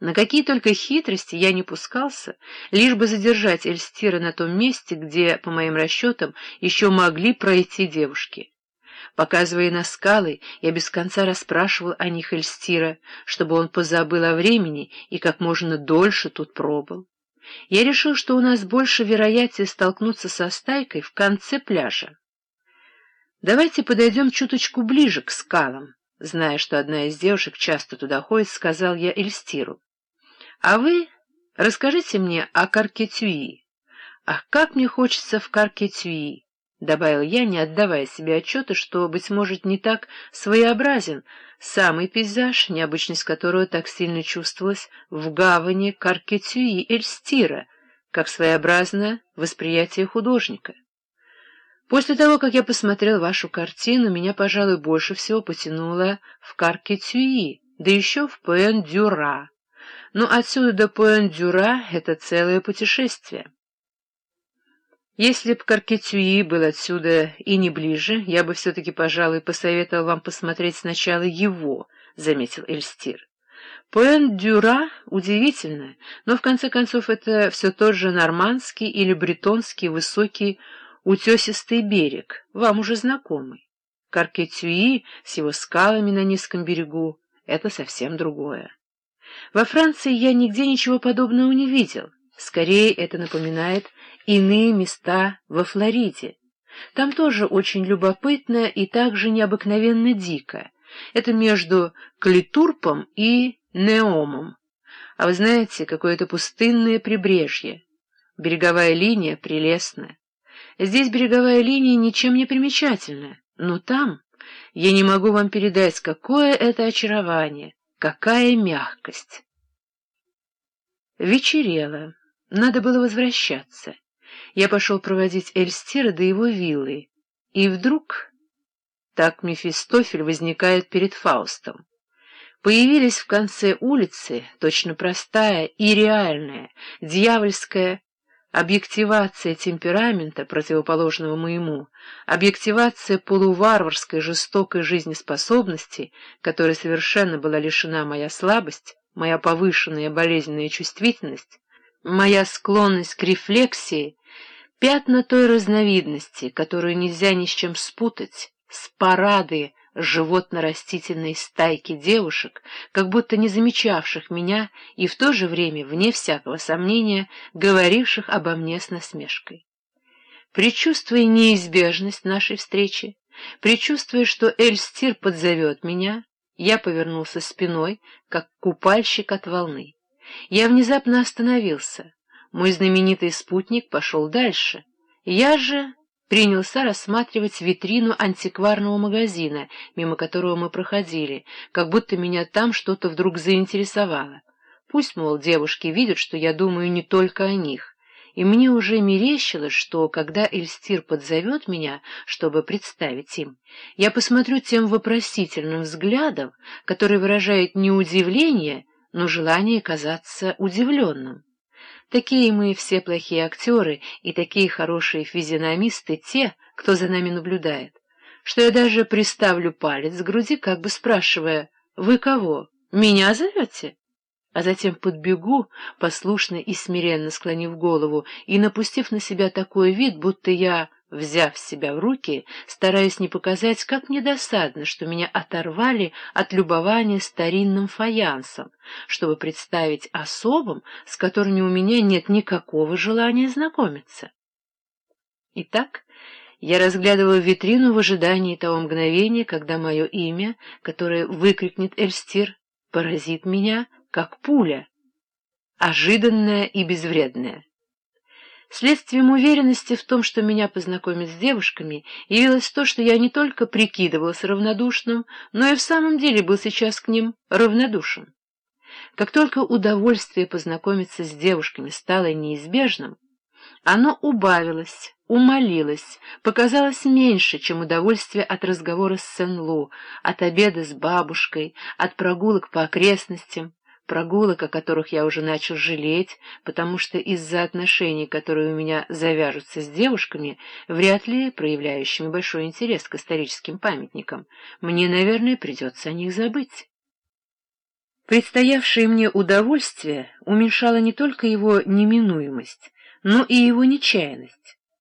На какие только хитрости я не пускался, лишь бы задержать Эльстира на том месте, где, по моим расчетам, еще могли пройти девушки. Показывая на скалы, я без конца расспрашивал о них Эльстира, чтобы он позабыл о времени и как можно дольше тут пробыл. Я решил, что у нас больше вероятнее столкнуться со стайкой в конце пляжа. Давайте подойдем чуточку ближе к скалам. Зная, что одна из девушек часто туда ходит, сказал я Эльстиру. А вы расскажите мне о Каркетюи. Ах, как мне хочется в Каркетюи! — добавил я, не отдавая себе отчета, что, быть может, не так своеобразен самый пейзаж, необычность которого так сильно чувствовалась в гавани Каркетюи Эльстира, как своеобразное восприятие художника. После того, как я посмотрел вашу картину, меня, пожалуй, больше всего потянуло в Каркетюи, да еще в Пуэн-Дюра. Но отсюда до Пуэн-Дюра — это целое путешествие. Если б Каркетюи был отсюда и не ближе, я бы все-таки, пожалуй, посоветовал вам посмотреть сначала его, — заметил Эльстир. Пуэн-Дюра удивительно, но в конце концов это все тот же нормандский или бретонский высокий утесистый берег, вам уже знакомый. Каркетюи с его скалами на низком берегу — это совсем другое. Во Франции я нигде ничего подобного не видел. Скорее, это напоминает иные места во Флориде. Там тоже очень любопытно и также необыкновенно дико. Это между Клитурпом и Неомом. А вы знаете, какое-то пустынное прибрежье. Береговая линия прелестная. Здесь береговая линия ничем не примечательная, но там я не могу вам передать, какое это очарование, какая мягкость. Вечерело. Надо было возвращаться. Я пошел проводить Эльстира до его виллы. И вдруг... Так Мефистофель возникает перед Фаустом. Появились в конце улицы, точно простая и реальная, дьявольская объективация темперамента, противоположного моему, объективация полуварварской жестокой жизнеспособности, которой совершенно была лишена моя слабость, моя повышенная болезненная чувствительность, моя склонность к рефлексии, пятна той разновидности, которую нельзя ни с чем спутать, с парады животно-растительной стайки девушек, как будто не замечавших меня и в то же время, вне всякого сомнения, говоривших обо мне с насмешкой. Причувствуя неизбежность нашей встречи, предчувствуя, что Эльстир подзовет меня, я повернулся спиной, как купальщик от волны. Я внезапно остановился. Мой знаменитый спутник пошел дальше. Я же принялся рассматривать витрину антикварного магазина, мимо которого мы проходили, как будто меня там что-то вдруг заинтересовало. Пусть, мол, девушки видят, что я думаю не только о них. И мне уже мерещилось, что, когда Эльстир подзовет меня, чтобы представить им, я посмотрю тем вопросительным взглядом, который выражает не удивление, но желание казаться удивленным. Такие мы все плохие актеры и такие хорошие физиономисты те, кто за нами наблюдает, что я даже приставлю палец к груди, как бы спрашивая «Вы кого? Меня зовете?» А затем подбегу, послушно и смиренно склонив голову и напустив на себя такой вид, будто я Взяв себя в руки, стараясь не показать, как мне досадно, что меня оторвали от любования старинным фаянсом, чтобы представить особам, с которыми у меня нет никакого желания знакомиться. Итак, я разглядывала витрину в ожидании того мгновения, когда мое имя, которое выкрикнет Эльстир, поразит меня, как пуля, ожиданная и безвредная. Следствием уверенности в том, что меня познакомят с девушками, явилось то, что я не только прикидывался равнодушным, но и в самом деле был сейчас к ним равнодушен. Как только удовольствие познакомиться с девушками стало неизбежным, оно убавилось, умолилось, показалось меньше, чем удовольствие от разговора с Сен-Лу, от обеда с бабушкой, от прогулок по окрестностям, прогулок, о которых я уже начал жалеть, потому что из-за отношений, которые у меня завяжутся с девушками, вряд ли проявляющими большой интерес к историческим памятникам, мне, наверное, придется о них забыть. Предстоявшее мне удовольствие уменьшало не только его неминуемость, но и его нечаянность.